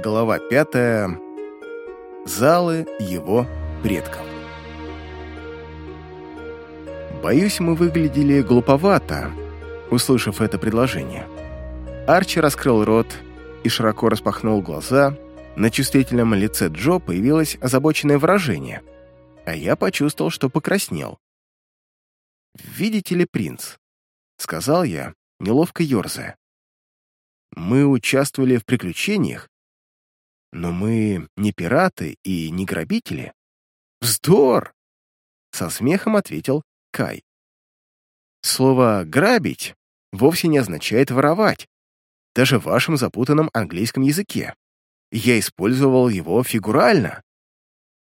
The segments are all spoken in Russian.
Глава пятая. Залы его предков. Боюсь, мы выглядели глуповато, услышав это предложение. Арчи раскрыл рот и широко распахнул глаза. На чувствительном лице Джо появилось озабоченное выражение, а я почувствовал, что покраснел. «Видите ли, принц?» — сказал я, неловко ерзая. «Мы участвовали в приключениях, но мы не пираты и не грабители. Вздор! Со смехом ответил Кай. Слово «грабить» вовсе не означает воровать, даже в вашем запутанном английском языке. Я использовал его фигурально.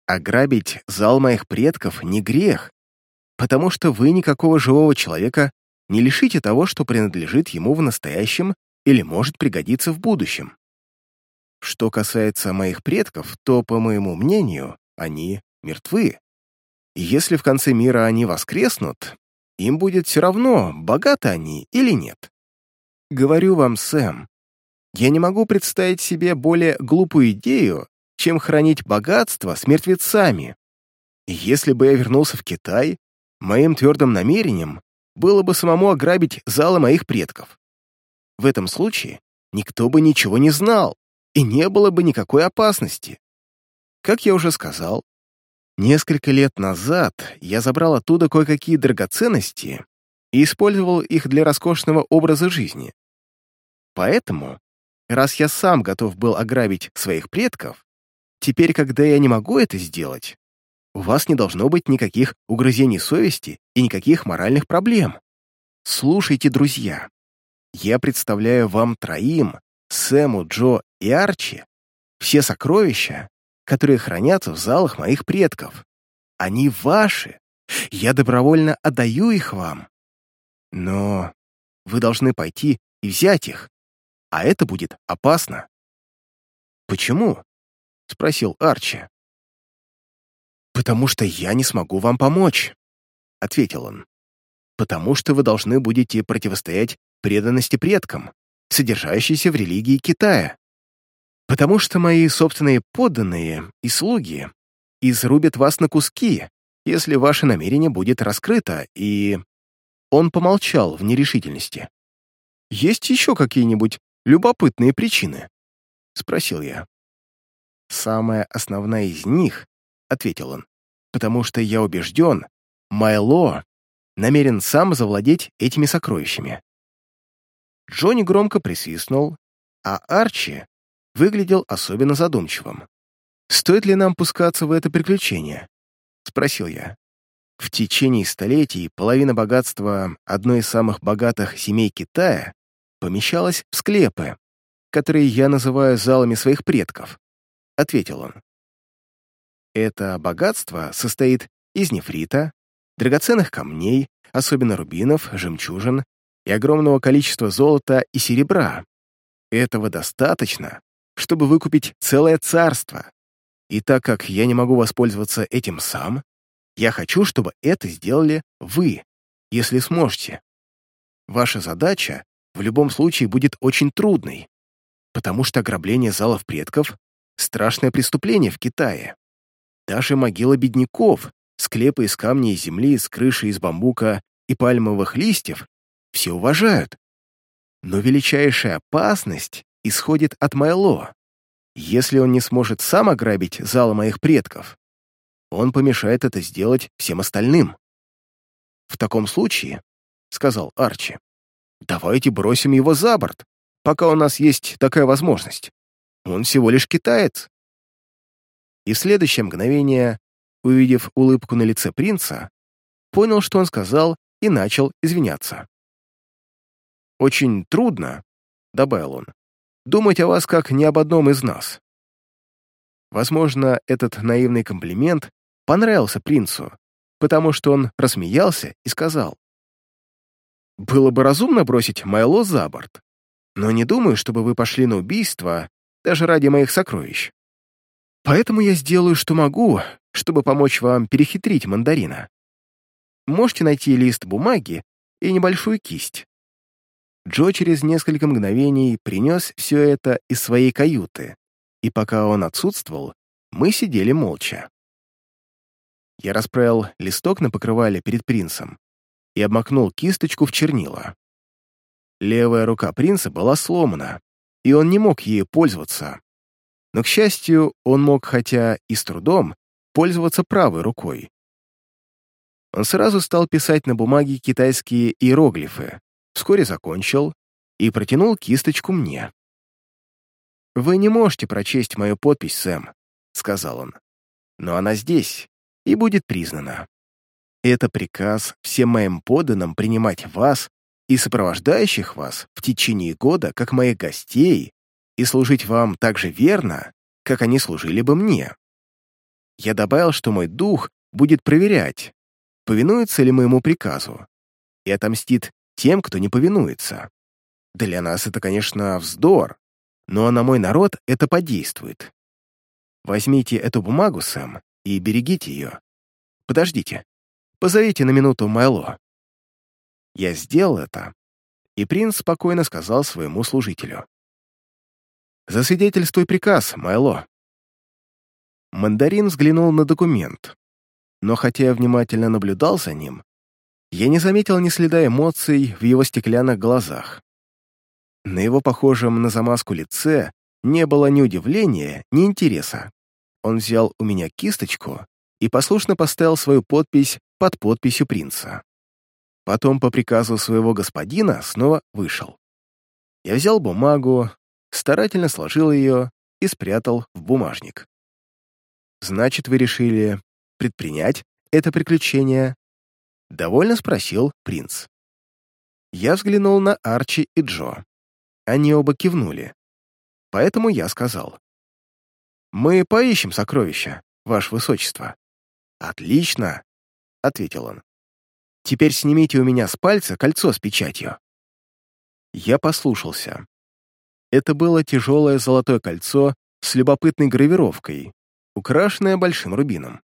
Ограбить зал моих предков не грех, потому что вы никакого живого человека не лишите того, что принадлежит ему в настоящем или может пригодиться в будущем. Что касается моих предков, то, по моему мнению, они мертвы. И если в конце мира они воскреснут, им будет все равно, богаты они или нет. Говорю вам, Сэм, я не могу представить себе более глупую идею, чем хранить богатство с мертвецами. И если бы я вернулся в Китай, моим твердым намерением было бы самому ограбить залы моих предков. В этом случае никто бы ничего не знал, и не было бы никакой опасности. Как я уже сказал, несколько лет назад я забрал оттуда кое-какие драгоценности и использовал их для роскошного образа жизни. Поэтому, раз я сам готов был ограбить своих предков, теперь, когда я не могу это сделать, у вас не должно быть никаких угрызений совести и никаких моральных проблем. Слушайте, друзья, я представляю вам троим, Сэму, Джо и Арчи все сокровища, которые хранятся в залах моих предков. Они ваши. Я добровольно отдаю их вам. Но вы должны пойти и взять их, а это будет опасно. «Почему?» — спросил Арчи. «Потому что я не смогу вам помочь», — ответил он. «Потому что вы должны будете противостоять преданности предкам, содержащейся в религии Китая потому что мои собственные подданные и слуги изрубят вас на куски, если ваше намерение будет раскрыто, и...» Он помолчал в нерешительности. «Есть еще какие-нибудь любопытные причины?» — спросил я. «Самая основная из них», — ответил он, «потому что я убежден, Майло намерен сам завладеть этими сокровищами». Джонни громко присвистнул, а Арчи выглядел особенно задумчивым. «Стоит ли нам пускаться в это приключение?» — спросил я. В течение столетий половина богатства одной из самых богатых семей Китая помещалась в склепы, которые я называю залами своих предков, — ответил он. Это богатство состоит из нефрита, драгоценных камней, особенно рубинов, жемчужин и огромного количества золота и серебра. Этого достаточно, чтобы выкупить целое царство. И так как я не могу воспользоваться этим сам, я хочу, чтобы это сделали вы, если сможете. Ваша задача в любом случае будет очень трудной, потому что ограбление залов предков — страшное преступление в Китае. Даже могила бедняков, склепы из камня и земли, с крыши из бамбука и пальмовых листьев все уважают. Но величайшая опасность исходит от Майло. Если он не сможет сам ограбить залы моих предков, он помешает это сделать всем остальным. «В таком случае», — сказал Арчи, — «давайте бросим его за борт, пока у нас есть такая возможность. Он всего лишь китаец». И в следующее мгновение, увидев улыбку на лице принца, понял, что он сказал, и начал извиняться. «Очень трудно», — добавил он, думать о вас как ни об одном из нас. Возможно, этот наивный комплимент понравился принцу, потому что он рассмеялся и сказал, «Было бы разумно бросить Майло за борт, но не думаю, чтобы вы пошли на убийство даже ради моих сокровищ. Поэтому я сделаю, что могу, чтобы помочь вам перехитрить мандарина. Можете найти лист бумаги и небольшую кисть. Джо через несколько мгновений принес все это из своей каюты, и пока он отсутствовал, мы сидели молча. Я расправил листок на покрывале перед принцем и обмакнул кисточку в чернила. Левая рука принца была сломана, и он не мог ею пользоваться. Но, к счастью, он мог, хотя и с трудом, пользоваться правой рукой. Он сразу стал писать на бумаге китайские иероглифы, вскоре закончил и протянул кисточку мне. «Вы не можете прочесть мою подпись, Сэм», — сказал он. «Но она здесь и будет признана. Это приказ всем моим подданным принимать вас и сопровождающих вас в течение года как моих гостей и служить вам так же верно, как они служили бы мне. Я добавил, что мой дух будет проверять, повинуется ли моему приказу, и отомстит тем, кто не повинуется. Для нас это, конечно, вздор, но на мой народ это подействует. Возьмите эту бумагу, Сэм, и берегите ее. Подождите. Позовите на минуту Майло. Я сделал это, и принц спокойно сказал своему служителю. «Засвидетельствуй приказ, Майло». Мандарин взглянул на документ, но хотя я внимательно наблюдал за ним, я не заметил ни следа эмоций в его стеклянных глазах. На его похожем на замазку лице не было ни удивления, ни интереса. Он взял у меня кисточку и послушно поставил свою подпись под подписью принца. Потом по приказу своего господина снова вышел. Я взял бумагу, старательно сложил ее и спрятал в бумажник. «Значит, вы решили предпринять это приключение?» Довольно спросил принц. Я взглянул на Арчи и Джо. Они оба кивнули. Поэтому я сказал. «Мы поищем сокровища, ваше высочество». «Отлично», — ответил он. Теперь снимите у меня с пальца кольцо с печатью». Я послушался. Это было тяжелое золотое кольцо с любопытной гравировкой, украшенное большим рубином.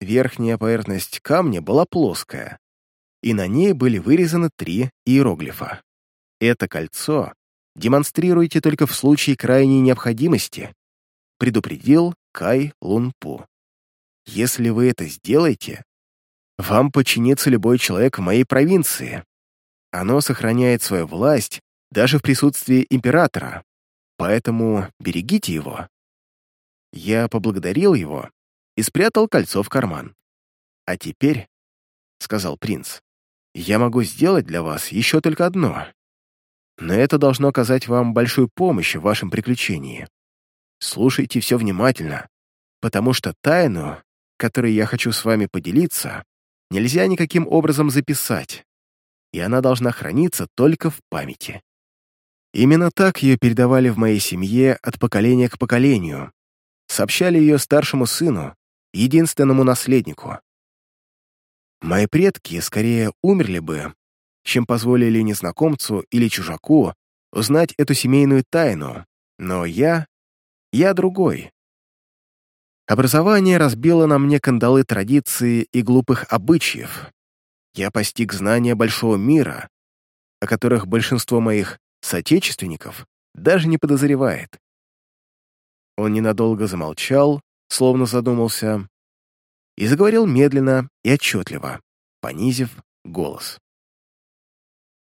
Верхняя поверхность камня была плоская, и на ней были вырезаны три иероглифа. Это кольцо демонстрируйте только в случае крайней необходимости, предупредил Кай Лунпу. Если вы это сделаете, вам подчинится любой человек в моей провинции. Оно сохраняет свою власть даже в присутствии императора, поэтому берегите его». Я поблагодарил его и спрятал кольцо в карман. «А теперь», — сказал принц, — «я могу сделать для вас еще только одно. Но это должно оказать вам большую помощь в вашем приключении. Слушайте все внимательно, потому что тайну, которой я хочу с вами поделиться, нельзя никаким образом записать, и она должна храниться только в памяти. Именно так ее передавали в моей семье от поколения к поколению, сообщали ее старшему сыну, единственному наследнику. Мои предки скорее умерли бы, чем позволили незнакомцу или чужаку узнать эту семейную тайну, но я... я другой. Образование разбило на мне кандалы традиции и глупых обычаев. Я постиг знания большого мира, о которых большинство моих соотечественников даже не подозревает. Он ненадолго замолчал, словно задумался, и заговорил медленно и отчетливо, понизив голос.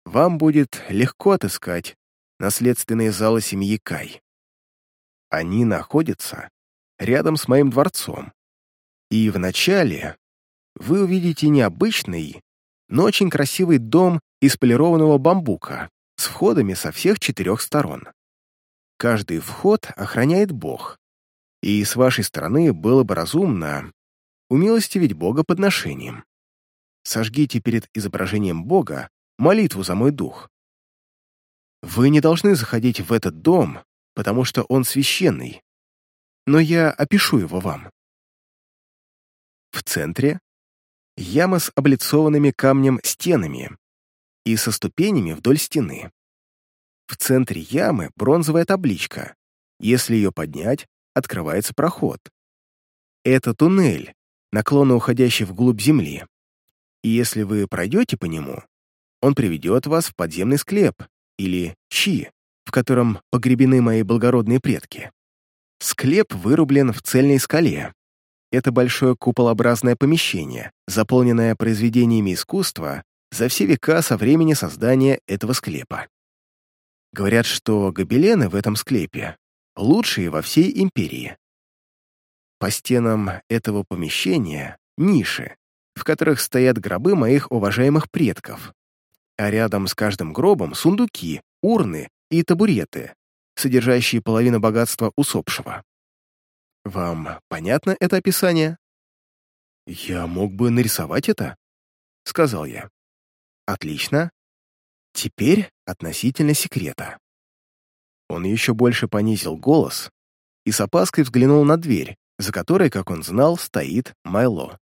«Вам будет легко отыскать наследственные залы семьи Кай. Они находятся рядом с моим дворцом. И вначале вы увидите необычный, но очень красивый дом из полированного бамбука с входами со всех четырех сторон. Каждый вход охраняет Бог, и с вашей стороны было бы разумно умилостивить Бога подношением. Сожгите перед изображением Бога молитву за мой дух. Вы не должны заходить в этот дом, потому что он священный, но я опишу его вам. В центре — яма с облицованными камнем стенами и со ступенями вдоль стены. В центре ямы бронзовая табличка. Если ее поднять, открывается проход. Это туннель, наклонно уходящий вглубь земли. И если вы пройдете по нему, он приведет вас в подземный склеп или чи, в котором погребены мои благородные предки. Склеп вырублен в цельной скале. Это большое куполообразное помещение, заполненное произведениями искусства за все века со времени создания этого склепа. Говорят, что гобелены в этом склепе лучшие во всей империи. По стенам этого помещения — ниши, в которых стоят гробы моих уважаемых предков, а рядом с каждым гробом — сундуки, урны и табуреты, содержащие половину богатства усопшего. Вам понятно это описание? «Я мог бы нарисовать это», — сказал я. «Отлично. Теперь относительно секрета». Он еще больше понизил голос и с опаской взглянул на дверь, за которой, как он знал, стоит Майло.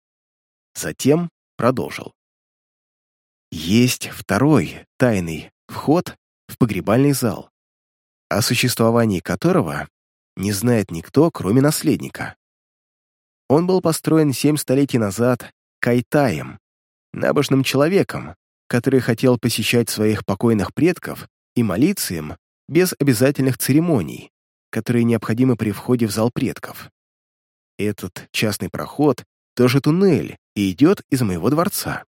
Затем продолжил. Есть второй тайный вход в погребальный зал, о существовании которого не знает никто, кроме наследника. Он был построен семь столетий назад Кайтаем, набожным человеком, который хотел посещать своих покойных предков и молиться им без обязательных церемоний, которые необходимы при входе в зал предков. Этот частный проход тоже туннель и идет из моего дворца.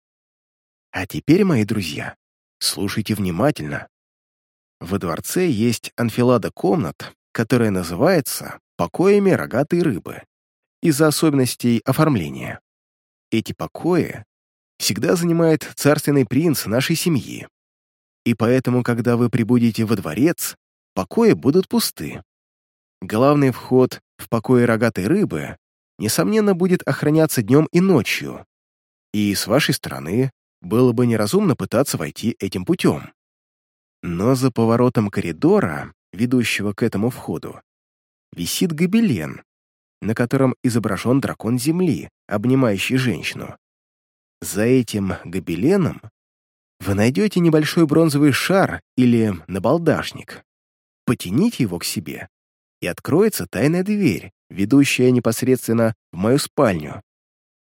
А теперь, мои друзья, слушайте внимательно. Во дворце есть анфилада комнат, которая называется «покоями рогатой рыбы» из-за особенностей оформления. Эти покои всегда занимает царственный принц нашей семьи. И поэтому, когда вы прибудете во дворец, покои будут пусты. Главный вход в покои рогатой рыбы несомненно, будет охраняться днем и ночью, и с вашей стороны было бы неразумно пытаться войти этим путем. Но за поворотом коридора, ведущего к этому входу, висит гобелен, на котором изображен дракон Земли, обнимающий женщину. За этим гобеленом вы найдете небольшой бронзовый шар или набалдашник. Потяните его к себе, и откроется тайная дверь, ведущая непосредственно в мою спальню.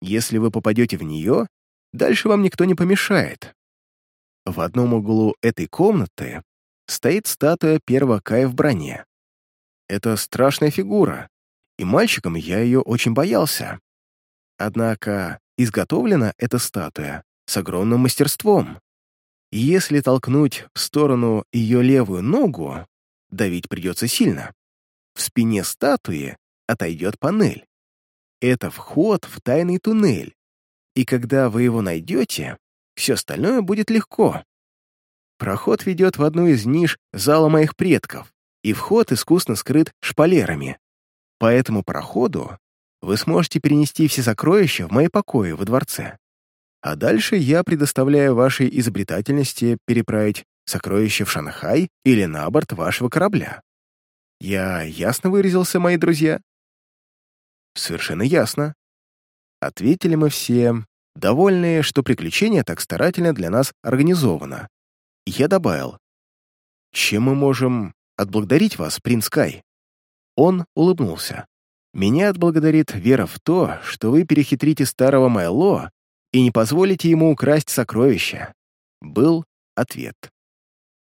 Если вы попадете в нее, дальше вам никто не помешает. В одном углу этой комнаты стоит статуя первого Кая в броне. Это страшная фигура, и мальчиком я ее очень боялся. Однако изготовлена эта статуя с огромным мастерством. И если толкнуть в сторону ее левую ногу, давить придется сильно. В спине статуи отойдет панель. Это вход в тайный туннель. И когда вы его найдете, все остальное будет легко. Проход ведет в одну из ниш зала моих предков, и вход искусно скрыт шпалерами. По этому проходу вы сможете перенести все сокровища в мои покои во дворце. А дальше я предоставляю вашей изобретательности переправить сокровища в Шанхай или на борт вашего корабля. Я ясно выразился, мои друзья? Совершенно ясно. Ответили мы все, довольные, что приключение так старательно для нас организовано. Я добавил, чем мы можем отблагодарить вас, принц Кай? Он улыбнулся. Меня отблагодарит вера в то, что вы перехитрите старого Майло и не позволите ему украсть сокровища. Был ответ.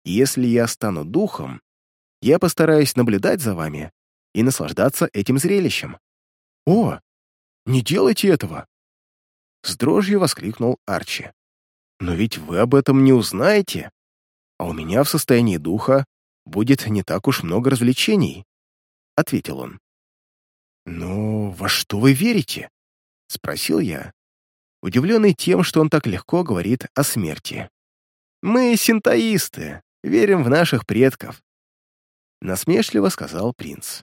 Если я стану духом, я постараюсь наблюдать за вами и наслаждаться этим зрелищем. «О, не делайте этого!» С дрожью воскликнул Арчи. «Но ведь вы об этом не узнаете, а у меня в состоянии духа будет не так уж много развлечений», — ответил он. «Но во что вы верите?» — спросил я, удивленный тем, что он так легко говорит о смерти. «Мы синтоисты, верим в наших предков», — насмешливо сказал принц.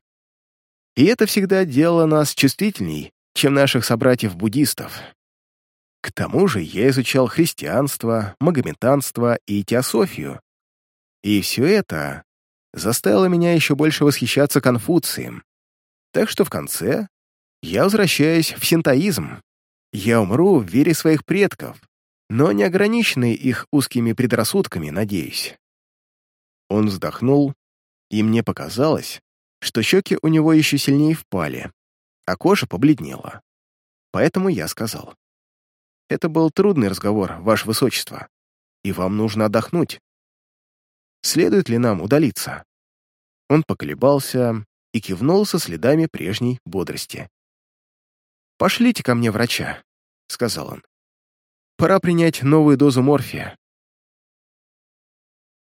И это всегда делало нас чувствительней, чем наших собратьев-буддистов. К тому же я изучал христианство, магометанство и теософию. И все это заставило меня еще больше восхищаться Конфуцием. Так что в конце я возвращаюсь в синтоизм. Я умру в вере своих предков, но не ограниченный их узкими предрассудками, надеюсь. Он вздохнул, и мне показалось, что щеки у него еще сильнее впали, а кожа побледнела. Поэтому я сказал. «Это был трудный разговор, Ваше Высочество, и вам нужно отдохнуть. Следует ли нам удалиться?» Он поколебался и кивнул со следами прежней бодрости. «Пошлите ко мне врача», — сказал он. «Пора принять новую дозу морфия.